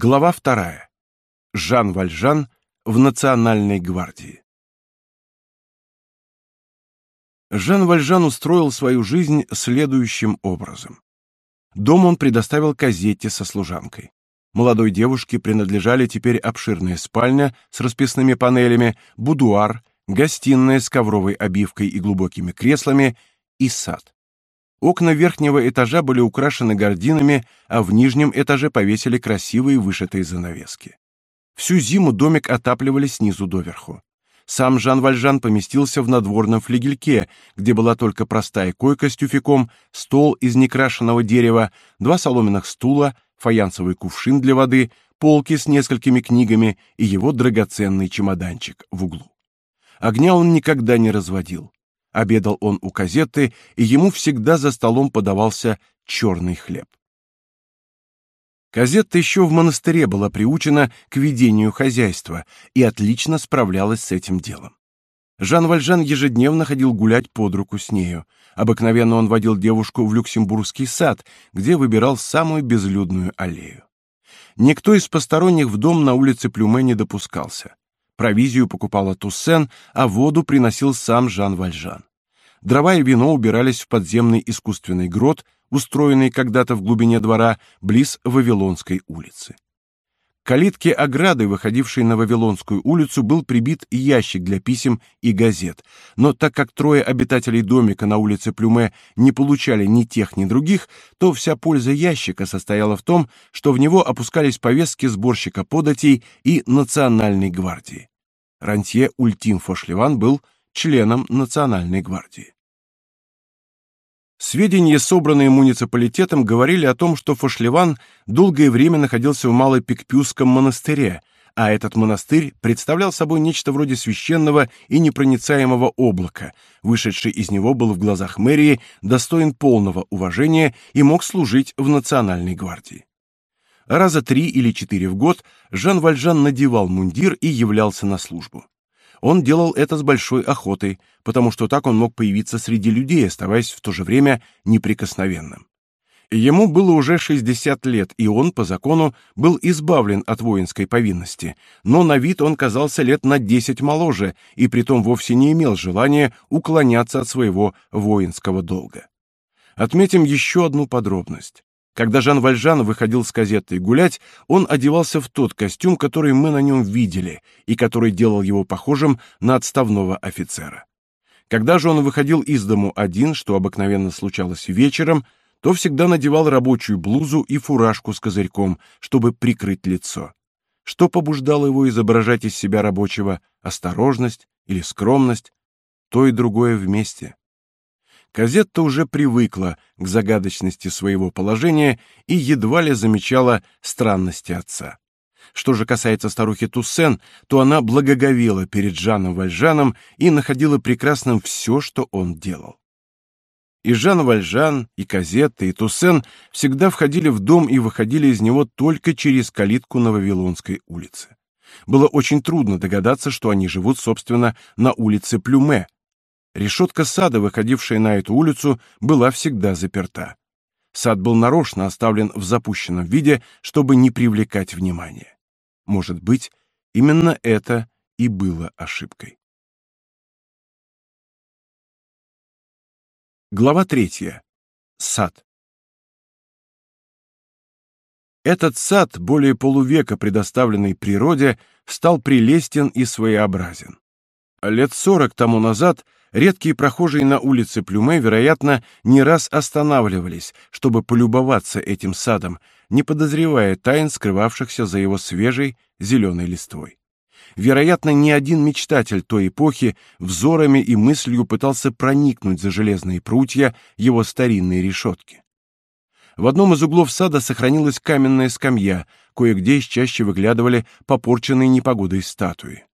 Глава вторая. Жан Вальжан в Национальной гвардии. Жан Вальжан устроил свою жизнь следующим образом. Дом он предоставил Казетте со служанкой. Молодой девушке принадлежали теперь обширная спальня с расписными панелями, будуар, гостиная с ковровой обивкой и глубокими креслами и сад. Окна верхнего этажа были украшены гардинами, а в нижнем этаже повесили красивые вышитые занавески. Всю зиму домик отапливали снизу доверху. Сам Жан Вальжан поместился в надворном флигельке, где была только простая койка с тюфяком, стол из некрашенного дерева, два соломенных стула, фаянсовый кувшин для воды, полки с несколькими книгами и его драгоценный чемоданчик в углу. Огня он никогда не разводил. Обедал он у казеты, и ему всегда за столом подавался черный хлеб. Казетта еще в монастыре была приучена к ведению хозяйства и отлично справлялась с этим делом. Жан Вальжан ежедневно ходил гулять под руку с нею. Обыкновенно он водил девушку в Люксембургский сад, где выбирал самую безлюдную аллею. Никто из посторонних в дом на улице Плюме не допускался. Провизию покупала Туссен, а воду приносил сам Жан Вальжан. Дрова и вино убирались в подземный искусственный грот, устроенный когда-то в глубине двора, близ Вавилонской улицы. Калитке ограды, выходившей на Вавилонскую улицу, был прибит ящик для писем и газет. Но так как трое обитателей домика на улице Плюме не получали ни тех, ни других, то вся польза ящика состояла в том, что в него опускались повестки сборщика податей и Национальной гвардии. Рантье Ультим Фошлеван был членом Национальной гвардии. Сведения, собранные муниципалитетом, говорили о том, что Фошлеван долгое время находился в Малопикпюсском монастыре, а этот монастырь представлял собой нечто вроде священного и непроницаемого облака. Вышедший из него был в глазах мэрии достоин полного уважения и мог служить в национальной гвардии. Раза три или четыре в год Жан Вальжан надевал мундир и являлся на службу. Он делал это с большой охотой, потому что так он мог появиться среди людей, оставаясь в то же время неприкосновенным. Ему было уже 60 лет, и он, по закону, был избавлен от воинской повинности, но на вид он казался лет на 10 моложе, и притом вовсе не имел желания уклоняться от своего воинского долга. Отметим еще одну подробность. Когда Жан Вальжан выходил с газетой гулять, он одевался в тот костюм, который мы на нем видели, и который делал его похожим на отставного офицера. Когда же он выходил из дому один, что обыкновенно случалось вечером, то всегда надевал рабочую блузу и фуражку с козырьком, чтобы прикрыть лицо. Что побуждало его изображать из себя рабочего? Осторожность или скромность? То и другое вместе. Казетта уже привыкла к загадочности своего положения и едва ли замечала странности отца. Что же касается старухи Туссен, то она благоговела перед Жаном Вальжаном и находила прекрасным все, что он делал. И Жан Вальжан, и Казетта, и Туссен всегда входили в дом и выходили из него только через калитку на Вавилонской улице. Было очень трудно догадаться, что они живут, собственно, на улице Плюме, Решетка сада, выходившая на эту улицу, была всегда заперта. Сад был нарочно оставлен в запущенном виде, чтобы не привлекать внимания. Может быть, именно это и было ошибкой. Глава третья. Сад. Этот сад, более полувека предоставленный природе, стал прелестен и своеобразен. Лет сорок тому назад редкие прохожие на улице Плюме, вероятно, не раз останавливались, чтобы полюбоваться этим садом, не подозревая тайн, скрывавшихся за его свежей зеленой листвой. Вероятно, ни один мечтатель той эпохи взорами и мыслью пытался проникнуть за железные прутья его старинной решетки. В одном из углов сада сохранилась каменная скамья, кое-где чаще выглядывали попорченные непогодой статуи.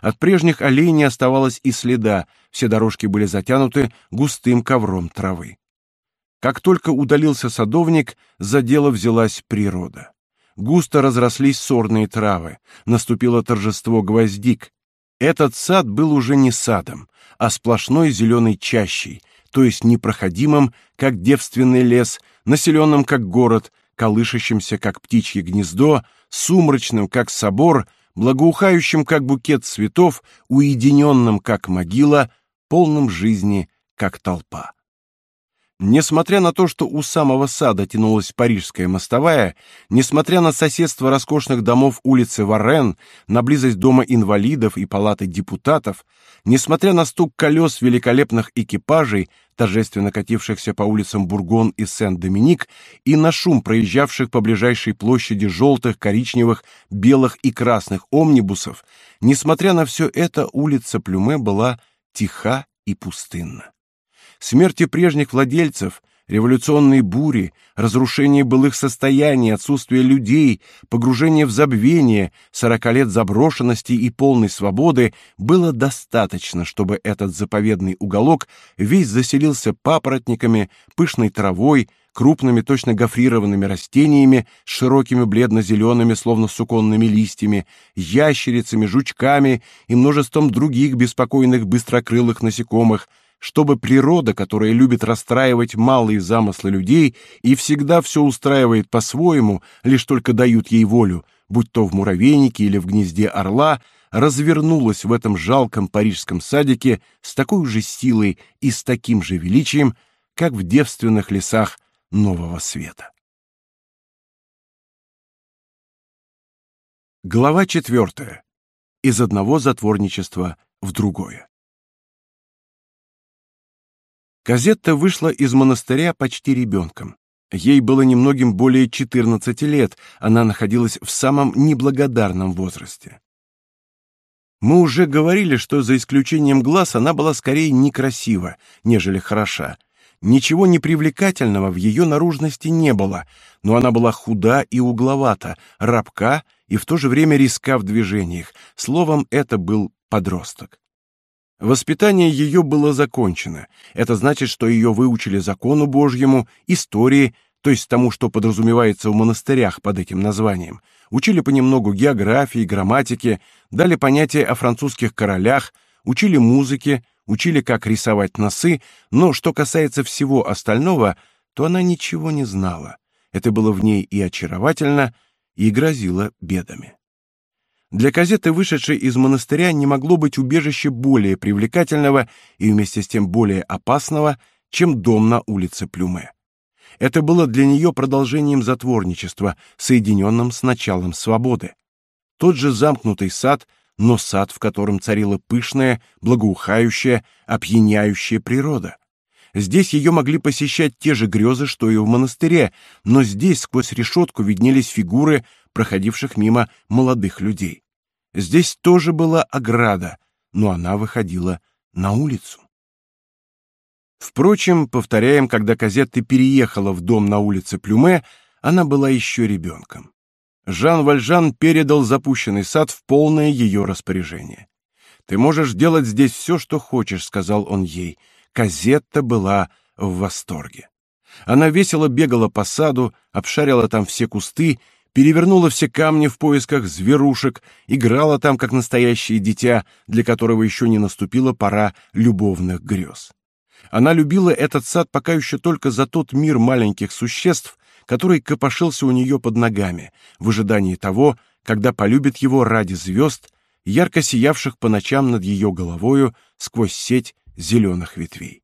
От прежних аллей не оставалось и следа, все дорожки были затянуты густым ковром травы. Как только удалился садовник, за дело взялась природа. Густо разрослись сорные травы, наступило торжество гвоздик. Этот сад был уже не садом, а сплошной зеленой чащей, то есть непроходимым, как девственный лес, населенным как город, колышащимся, как птичье гнездо, сумрачным, как собор, благоухающим, как букет цветов, уединенным, как могила, полным жизни, как толпа. Несмотря на то, что у самого сада тянулась Парижская мостовая, несмотря на соседство роскошных домов улицы Варен, на близость дома инвалидов и палаты депутатов, несмотря на стук колес великолепных экипажей, торжественно катившихся по улицам Бургон и Сен-Доминик, и на шум проезжавших по ближайшей площади желтых, коричневых, белых и красных омнибусов, несмотря на все это, улица Плюме была тиха и пустынна смерти прежних владельцев, революционные бури, разрушение былых состояний, отсутствие людей, погружение в забвение, сорока лет заброшенности и полной свободы было достаточно, чтобы этот заповедный уголок весь заселился папоротниками, пышной травой, крупными точно гофрированными растениями с широкими бледно-зелеными, словно суконными листьями, ящерицами, жучками и множеством других беспокойных быстрокрылых насекомых, чтобы природа, которая любит расстраивать малые замыслы людей и всегда все устраивает по-своему, лишь только дают ей волю, будь то в муравейнике или в гнезде орла, развернулась в этом жалком парижском садике с такой же силой и с таким же величием, как в девственных лесах Нового Света. Глава четвертая. Из одного затворничества в другое. Казетта вышла из монастыря почти ребенком. Ей было немногим более 14 лет, она находилась в самом неблагодарном возрасте. Мы уже говорили, что за исключением глаз она была скорее некрасива, нежели хороша. Ничего непривлекательного в ее наружности не было, но она была худа и угловата, рабка и в то же время риска в движениях. Словом, это был подросток. Воспитание ее было закончено. Это значит, что ее выучили закону Божьему, истории, то есть тому, что подразумевается в монастырях под этим названием. Учили понемногу географии, грамматике, дали понятия о французских королях, учили музыке, учили, как рисовать носы, но что касается всего остального, то она ничего не знала. Это было в ней и очаровательно, и грозило бедами. Для казеты, вышедшей из монастыря, не могло быть убежища более привлекательного и вместе с тем более опасного, чем дом на улице Плюме. Это было для нее продолжением затворничества, соединенным с началом свободы. Тот же замкнутый сад, но сад, в котором царила пышная, благоухающая, опьяняющая природа. Здесь ее могли посещать те же грезы, что и в монастыре, но здесь сквозь решетку виднелись фигуры проходивших мимо молодых людей. Здесь тоже была ограда, но она выходила на улицу. Впрочем, повторяем, когда Казетта переехала в дом на улице Плюме, она была еще ребенком. Жан Вальжан передал запущенный сад в полное ее распоряжение. «Ты можешь делать здесь все, что хочешь», — сказал он ей. Казетта была в восторге. Она весело бегала по саду, обшарила там все кусты перевернула все камни в поисках зверушек, играла там как настоящее дитя, для которого еще не наступила пора любовных грез. Она любила этот сад пока еще только за тот мир маленьких существ, который копошился у нее под ногами, в ожидании того, когда полюбит его ради звезд, ярко сиявших по ночам над ее головою сквозь сеть зеленых ветвей.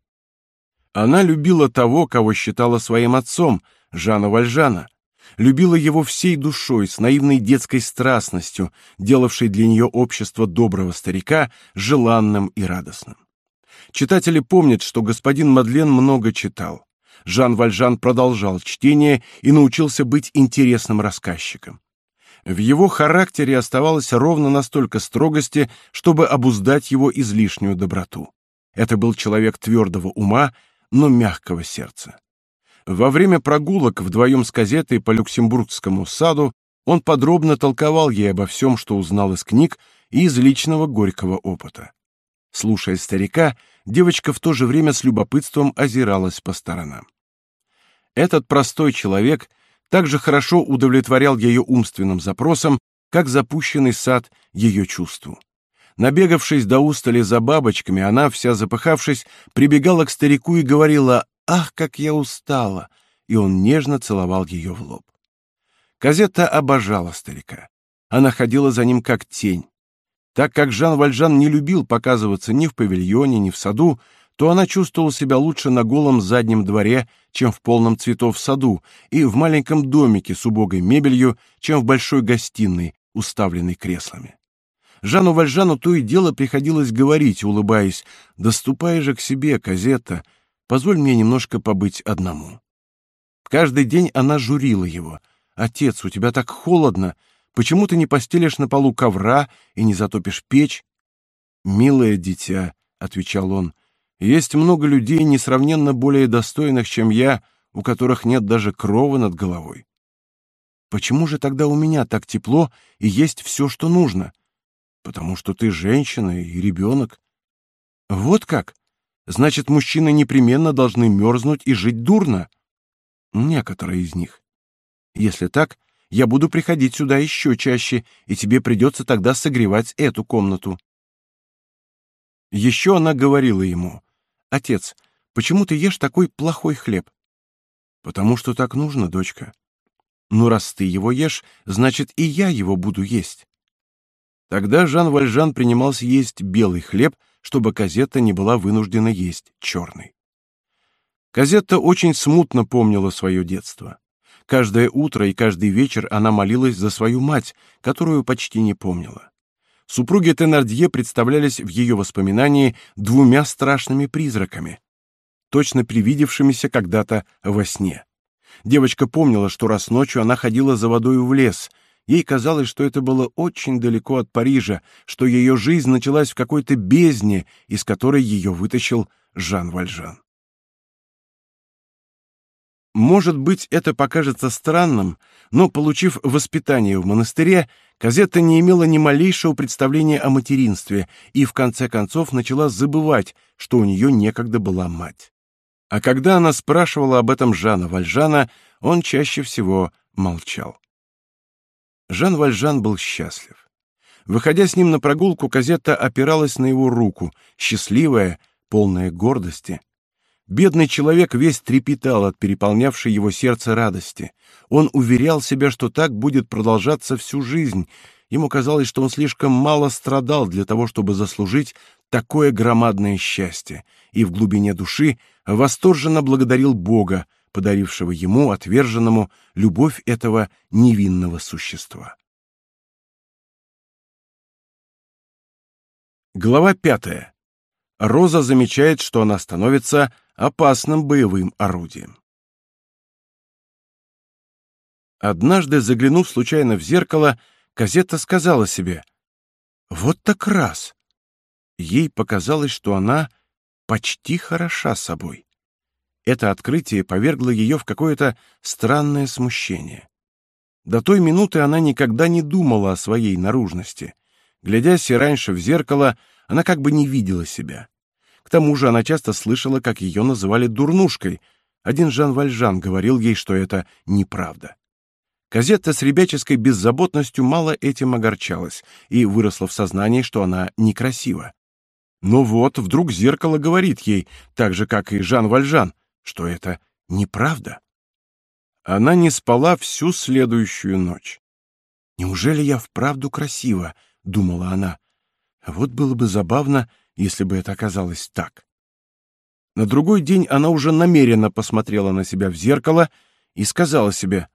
Она любила того, кого считала своим отцом, Жана Вальжана, любила его всей душой, с наивной детской страстностью, делавшей для нее общество доброго старика желанным и радостным. Читатели помнят, что господин Мадлен много читал. Жан Вальжан продолжал чтение и научился быть интересным рассказчиком. В его характере оставалось ровно настолько строгости, чтобы обуздать его излишнюю доброту. Это был человек твердого ума, но мягкого сердца. Во время прогулок вдвоем с газетой по Люксембургскому саду он подробно толковал ей обо всем, что узнал из книг и из личного горького опыта. Слушая старика, девочка в то же время с любопытством озиралась по сторонам. Этот простой человек также хорошо удовлетворял ее умственным запросам, как запущенный сад ее чувству. Набегавшись до устали за бабочками, она, вся запыхавшись, прибегала к старику и говорила «Ах, как я устала!» И он нежно целовал ее в лоб. Казетта обожала старика. Она ходила за ним как тень. Так как Жан Вальжан не любил показываться ни в павильоне, ни в саду, то она чувствовала себя лучше на голом заднем дворе, чем в полном цветов саду, и в маленьком домике с убогой мебелью, чем в большой гостиной, уставленной креслами. Жану Вальжану то и дело приходилось говорить, улыбаясь, «Да ступай же к себе, Казетта, позволь мне немножко побыть одному». Каждый день она журила его. «Отец, у тебя так холодно. Почему ты не постелишь на полу ковра и не затопишь печь?» «Милое дитя», — отвечал он, — «есть много людей, несравненно более достойных, чем я, у которых нет даже крова над головой». «Почему же тогда у меня так тепло и есть все, что нужно?» «Потому что ты женщина и ребенок». «Вот как? Значит, мужчины непременно должны мерзнуть и жить дурно?» Некоторые из них. Если так, я буду приходить сюда еще чаще, и тебе придется тогда согревать эту комнату. Еще она говорила ему, «Отец, почему ты ешь такой плохой хлеб?» «Потому что так нужно, дочка». «Ну, раз ты его ешь, значит, и я его буду есть». Тогда Жан Вальжан принимался есть белый хлеб, чтобы Казетта не была вынуждена есть черный. Казетта очень смутно помнила свое детство. Каждое утро и каждый вечер она молилась за свою мать, которую почти не помнила. Супруги Тенардье представлялись в ее воспоминании двумя страшными призраками, точно привидевшимися когда-то во сне. Девочка помнила, что раз ночью она ходила за водой в лес. Ей казалось, что это было очень далеко от Парижа, что ее жизнь началась в какой-то бездне, из которой ее вытащил Жан Вальжан. Может быть, это покажется странным, но, получив воспитание в монастыре, Казетта не имела ни малейшего представления о материнстве и, в конце концов, начала забывать, что у нее некогда была мать. А когда она спрашивала об этом Жана Вальжана, он чаще всего молчал. Жан Вальжан был счастлив. Выходя с ним на прогулку, Казетта опиралась на его руку, счастливая, полная гордости. Бедный человек весь трепетал от переполнявшей его сердце радости. Он уверял себя, что так будет продолжаться всю жизнь. Ему казалось, что он слишком мало страдал для того, чтобы заслужить такое громадное счастье, и в глубине души восторженно благодарил Бога, подарившего ему, отверженному, любовь этого невинного существа. Глава пятая. Роза замечает, что она становится опасным боевым орудием. Однажды, заглянув случайно в зеркало, Казетта сказала себе «Вот так раз!» Ей показалось, что она почти хороша собой. Это открытие повергло ее в какое-то странное смущение. До той минуты она никогда не думала о своей наружности. Глядясь и раньше в зеркало, она как бы не видела себя. К тому же она часто слышала, как ее называли дурнушкой. Один Жан Вальжан говорил ей, что это неправда. Казетта с ребяческой беззаботностью мало этим огорчалась и выросла в сознании, что она некрасива. Но вот вдруг зеркало говорит ей, так же, как и Жан Вальжан, что это неправда. Она не спала всю следующую ночь. «Неужели я вправду красива?» — думала она. «Вот было бы забавно, если бы это оказалось так. На другой день она уже намеренно посмотрела на себя в зеркало и сказала себе,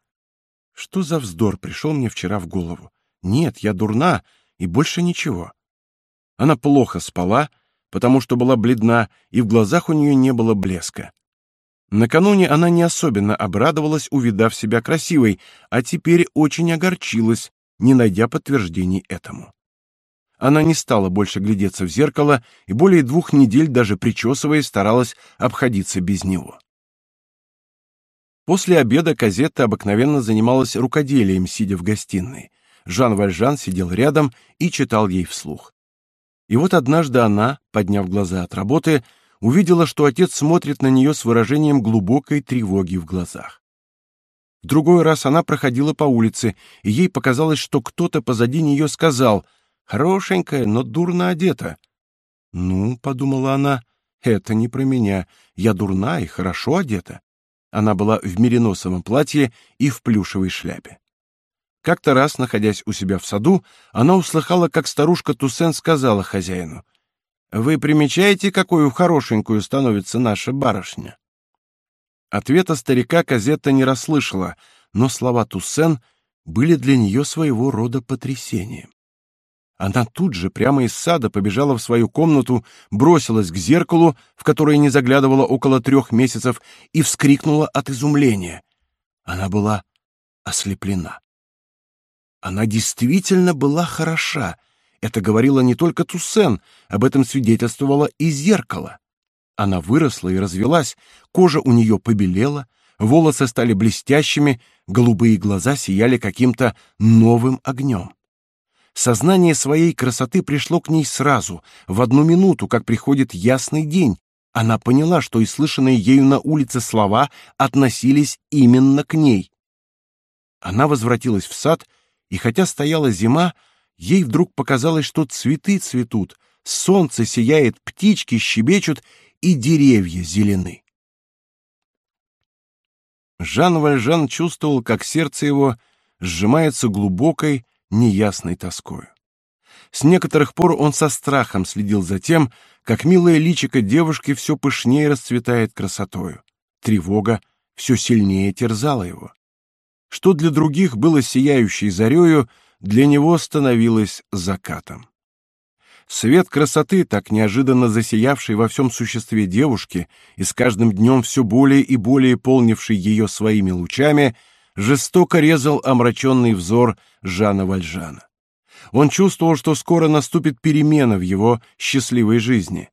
что за вздор пришел мне вчера в голову. Нет, я дурна, и больше ничего. Она плохо спала, потому что была бледна, и в глазах у нее не было блеска. Накануне она не особенно обрадовалась, увидав себя красивой, а теперь очень огорчилась, не найдя подтверждений этому. Она не стала больше глядеться в зеркало и более двух недель, даже причесываясь, старалась обходиться без него. После обеда Казетта обыкновенно занималась рукоделием, сидя в гостиной. Жан Вальжан сидел рядом и читал ей вслух. И вот однажды она, подняв глаза от работы, увидела, что отец смотрит на нее с выражением глубокой тревоги в глазах. В другой раз она проходила по улице, и ей показалось, что кто-то позади нее сказал — Хорошенькая, но дурно одета. «Ну, — подумала она, — это не про меня. Я дурна и хорошо одета». Она была в мериносовом платье и в плюшевой шляпе. Как-то раз, находясь у себя в саду, она услыхала, как старушка Туссен сказала хозяину, «Вы примечаете, какую хорошенькую становится наша барышня?» Ответа старика Казетта не расслышала, но слова Туссен были для нее своего рода потрясением. Она тут же прямо из сада побежала в свою комнату, бросилась к зеркалу, в которое не заглядывала около трех месяцев, и вскрикнула от изумления. Она была ослеплена. Она действительно была хороша. Это говорила не только Туссен, об этом свидетельствовало и зеркало. Она выросла и развелась, кожа у нее побелела, волосы стали блестящими, голубые глаза сияли каким-то новым огнем. Сознание своей красоты пришло к ней сразу, в одну минуту, как приходит ясный день. Она поняла, что и слышанные ею на улице слова относились именно к ней. Она возвратилась в сад, и хотя стояла зима, ей вдруг показалось, что цветы цветут, солнце сияет, птички щебечут, и деревья зелены. Жан Вальжан чувствовал, как сердце его сжимается глубокой, неясной тоскою. С некоторых пор он со страхом следил за тем, как милое личико девушки все пышнее расцветает красотою. Тревога все сильнее терзала его. Что для других было сияющей зарею, для него становилось закатом. Свет красоты, так неожиданно засиявший во всем существе девушки и с каждым днем все более и более полнивший ее своими лучами, жестоко резал омраченный взор Жана Вальжана. Он чувствовал, что скоро наступит перемена в его счастливой жизни.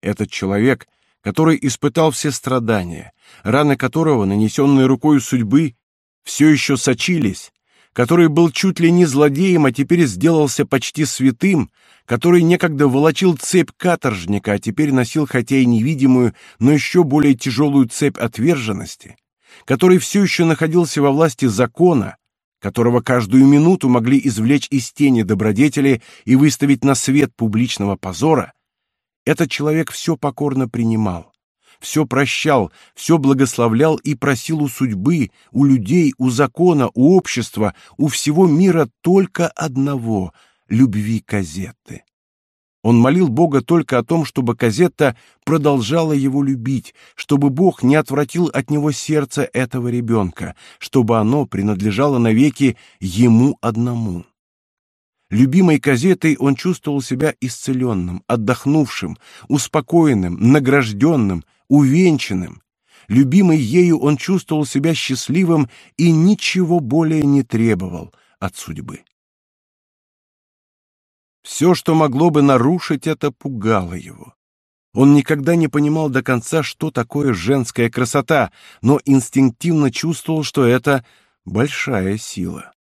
Этот человек, который испытал все страдания, раны которого, нанесенные рукой судьбы, все еще сочились, который был чуть ли не злодеем, а теперь сделался почти святым, который некогда волочил цепь каторжника, а теперь носил хотя и невидимую, но еще более тяжелую цепь отверженности, который все еще находился во власти закона, которого каждую минуту могли извлечь из тени добродетели и выставить на свет публичного позора, этот человек все покорно принимал, все прощал, все благословлял и просил у судьбы, у людей, у закона, у общества, у всего мира только одного — любви Казетты. Он молил Бога только о том, чтобы Казетта продолжала его любить, чтобы Бог не отвратил от него сердце этого ребенка, чтобы оно принадлежало навеки ему одному. Любимой Казетой он чувствовал себя исцеленным, отдохнувшим, успокоенным, награжденным, увенчанным. Любимый ею он чувствовал себя счастливым и ничего более не требовал от судьбы. Все, что могло бы нарушить это, пугало его. Он никогда не понимал до конца, что такое женская красота, но инстинктивно чувствовал, что это большая сила.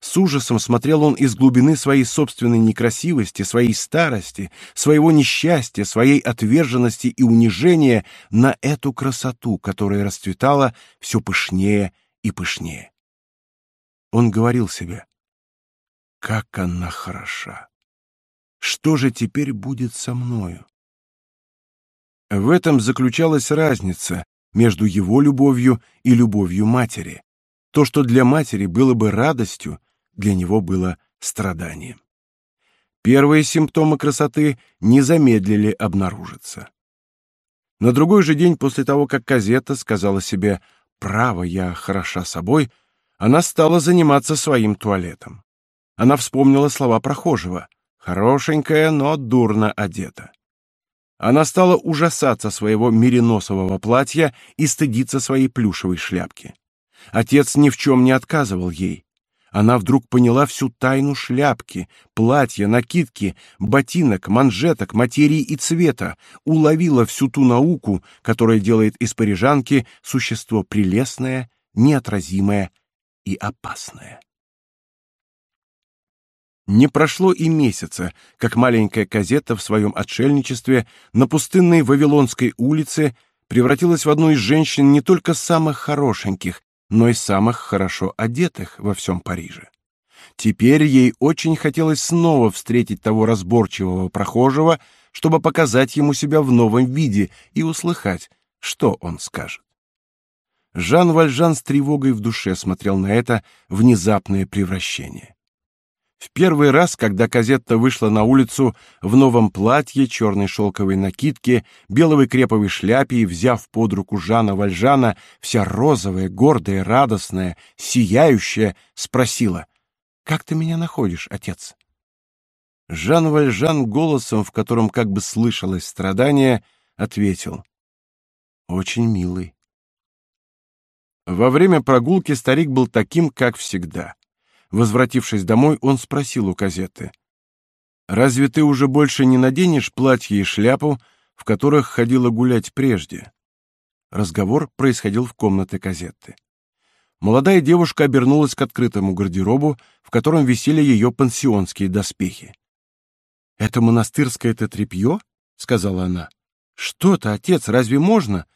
С ужасом смотрел он из глубины своей собственной некрасивости, своей старости, своего несчастья, своей отверженности и унижения на эту красоту, которая расцветала все пышнее и пышнее. Он говорил себе, как она хороша. Что же теперь будет со мною? В этом заключалась разница между его любовью и любовью матери. То, что для матери было бы радостью, для него было страданием. Первые симптомы красоты не замедлили обнаружиться. На другой же день после того, как Казета сказала себе «право, я хороша собой», она стала заниматься своим туалетом. Она вспомнила слова прохожего Хорошенькая, но дурно одета. Она стала ужасаться своего мериносового платья и стыдиться своей плюшевой шляпки. Отец ни в чем не отказывал ей. Она вдруг поняла всю тайну шляпки, платья, накидки, ботинок, манжеток, материи и цвета, уловила всю ту науку, которая делает из парижанки существо прелестное, неотразимое и опасное. Не прошло и месяца, как маленькая казета в своем отшельничестве на пустынной Вавилонской улице превратилась в одну из женщин не только самых хорошеньких, но и самых хорошо одетых во всем Париже. Теперь ей очень хотелось снова встретить того разборчивого прохожего, чтобы показать ему себя в новом виде и услыхать, что он скажет. Жан Вальжан с тревогой в душе смотрел на это внезапное превращение. В первый раз, когда Казетта вышла на улицу в новом платье, черной шелковой накидке, белой креповой шляпе и, взяв под руку Жана Вальжана, вся розовая, гордая, радостная, сияющая, спросила, «Как ты меня находишь, отец?» Жан Вальжан голосом, в котором как бы слышалось страдание, ответил, «Очень милый». Во время прогулки старик был таким, как всегда. Возвратившись домой, он спросил у Казеты. «Разве ты уже больше не наденешь платье и шляпу, в которых ходила гулять прежде?» Разговор происходил в комнате Казетты. Молодая девушка обернулась к открытому гардеробу, в котором висели ее пансионские доспехи. «Это монастырское-то тряпье?» — сказала она. «Что-то, отец, разве можно?»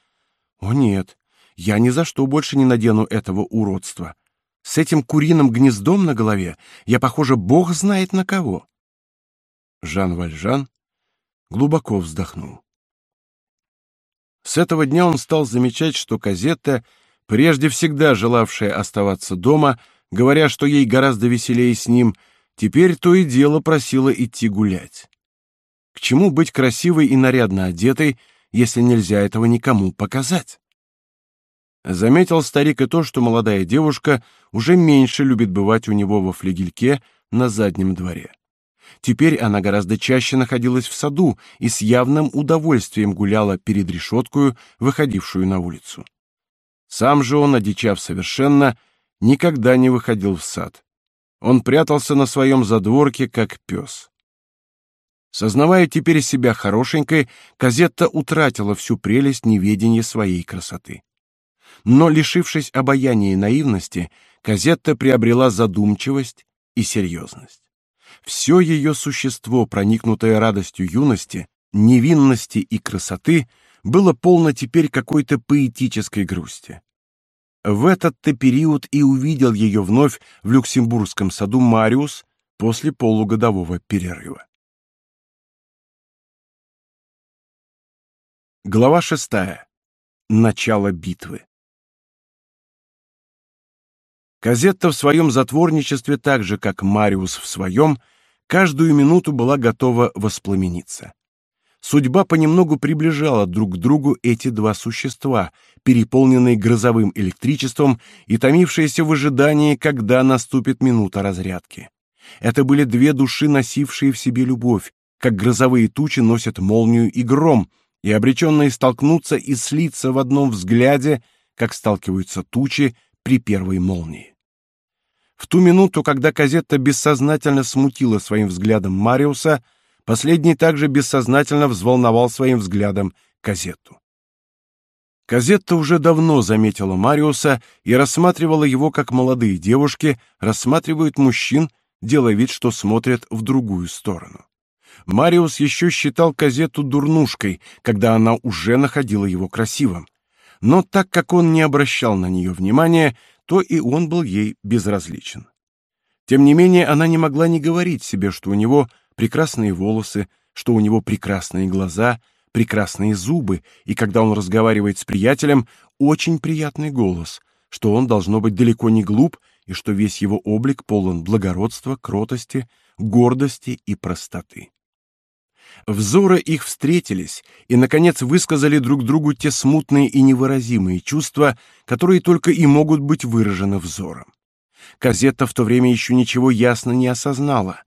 «О, нет, я ни за что больше не надену этого уродства. С этим куриным гнездом на голове я похожа бог знает на кого. Жан Вальжан глубоко вздохнул. С этого дня он стал замечать, что Казетта, прежде всегда желавшая оставаться дома, говоря, что ей гораздо веселее с ним, теперь то и дело просила идти гулять. К чему быть красивой и нарядно одетой, если нельзя этого никому показать? Заметил старик и то, что молодая девушка уже меньше любит бывать у него во флигельке на заднем дворе. Теперь она гораздо чаще находилась в саду и с явным удовольствием гуляла перед решеткою, выходившую на улицу. Сам же он, одичав совершенно, никогда не выходил в сад. Он прятался на своем задворке, как пес. Сознавая теперь себя хорошенькой, Казетта утратила всю прелесть неведения своей красоты но, лишившись обаяния и наивности, Казетта приобрела задумчивость и серьезность. Все ее существо, проникнутое радостью юности, невинности и красоты, было полно теперь какой-то поэтической грусти. В этот-то период и увидел ее вновь в Люксембургском саду Мариус после полугодового перерыва. Глава шестая. Начало битвы. Казетта в своем затворничестве, так же как Мариус в своем, каждую минуту была готова воспламениться. Судьба понемногу приближала друг к другу эти два существа, переполненные грозовым электричеством и томившиеся в ожидании, когда наступит минута разрядки. Это были две души, носившие в себе любовь, как грозовые тучи носят молнию и гром, и обреченные столкнуться и слиться в одном взгляде, как сталкиваются тучи при первой молнии. В ту минуту, когда Казетта бессознательно смутила своим взглядом Мариуса, последний также бессознательно взволновал своим взглядом Казетту. Казетта уже давно заметила Мариуса и рассматривала его, как молодые девушки рассматривают мужчин, делая вид, что смотрят в другую сторону. Мариус еще считал Казетту дурнушкой, когда она уже находила его красивым. Но так как он не обращал на нее внимания, то и он был ей безразличен. Тем не менее, она не могла не говорить себе, что у него прекрасные волосы, что у него прекрасные глаза, прекрасные зубы, и когда он разговаривает с приятелем, очень приятный голос, что он должно быть далеко не глуп и что весь его облик полон благородства, кротости, гордости и простоты. Взоры их встретились и, наконец, высказали друг другу те смутные и невыразимые чувства, которые только и могут быть выражены взором. Казетта в то время еще ничего ясно не осознала.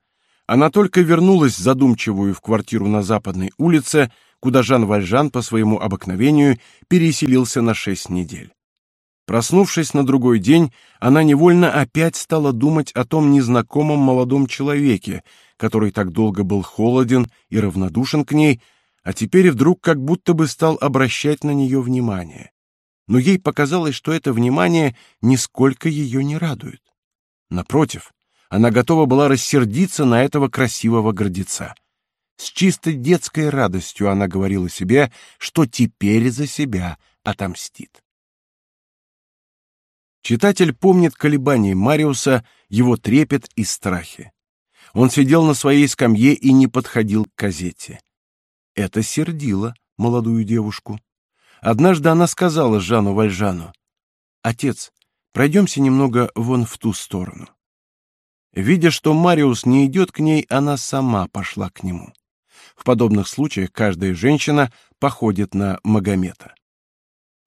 Она только вернулась задумчивую в квартиру на Западной улице, куда Жан Вальжан по своему обыкновению переселился на шесть недель. Проснувшись на другой день, она невольно опять стала думать о том незнакомом молодом человеке, который так долго был холоден и равнодушен к ней, а теперь вдруг как будто бы стал обращать на нее внимание. Но ей показалось, что это внимание нисколько ее не радует. Напротив, она готова была рассердиться на этого красивого гордеца. С чисто детской радостью она говорила себе, что теперь за себя отомстит. Читатель помнит колебания Мариуса, его трепет и страхи. Он сидел на своей скамье и не подходил к газете. Это сердило молодую девушку. Однажды она сказала Жану Вальжану, «Отец, пройдемся немного вон в ту сторону». Видя, что Мариус не идет к ней, она сама пошла к нему. В подобных случаях каждая женщина походит на Магомета.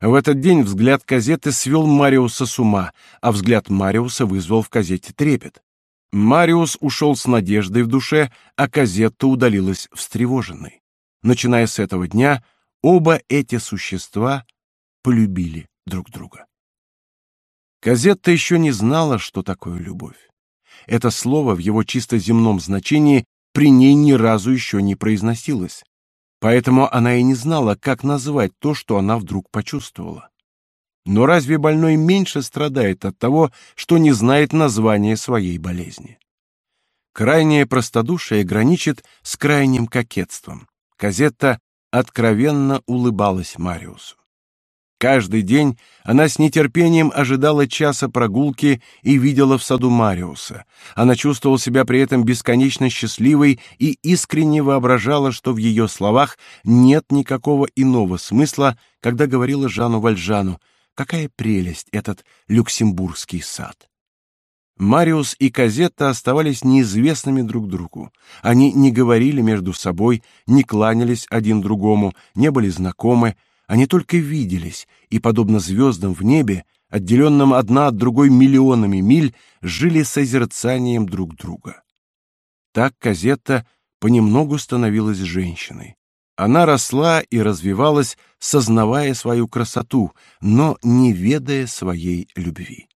В этот день взгляд Казеты свел Мариуса с ума, а взгляд Мариуса вызвал в Казете трепет. Мариус ушел с надеждой в душе, а Казетта удалилась встревоженной. Начиная с этого дня, оба эти существа полюбили друг друга. Казетта еще не знала, что такое любовь. Это слово в его чисто земном значении при ней ни разу еще не произносилось. Поэтому она и не знала, как назвать то, что она вдруг почувствовала. Но разве больной меньше страдает от того, что не знает названия своей болезни? Крайнее простодушие граничит с крайним кокетством. Казетта откровенно улыбалась Мариусу. Каждый день она с нетерпением ожидала часа прогулки и видела в саду Мариуса. Она чувствовала себя при этом бесконечно счастливой и искренне воображала, что в ее словах нет никакого иного смысла, когда говорила Жану Вальжану «Какая прелесть этот люксембургский сад!» Мариус и Казетта оставались неизвестными друг другу. Они не говорили между собой, не кланялись один другому, не были знакомы, они только виделись и, подобно звездам в небе, отделенным одна от другой миллионами миль, жили созерцанием друг друга. Так Казетта понемногу становилась женщиной. Она росла и развивалась, сознавая свою красоту, но не ведая своей любви.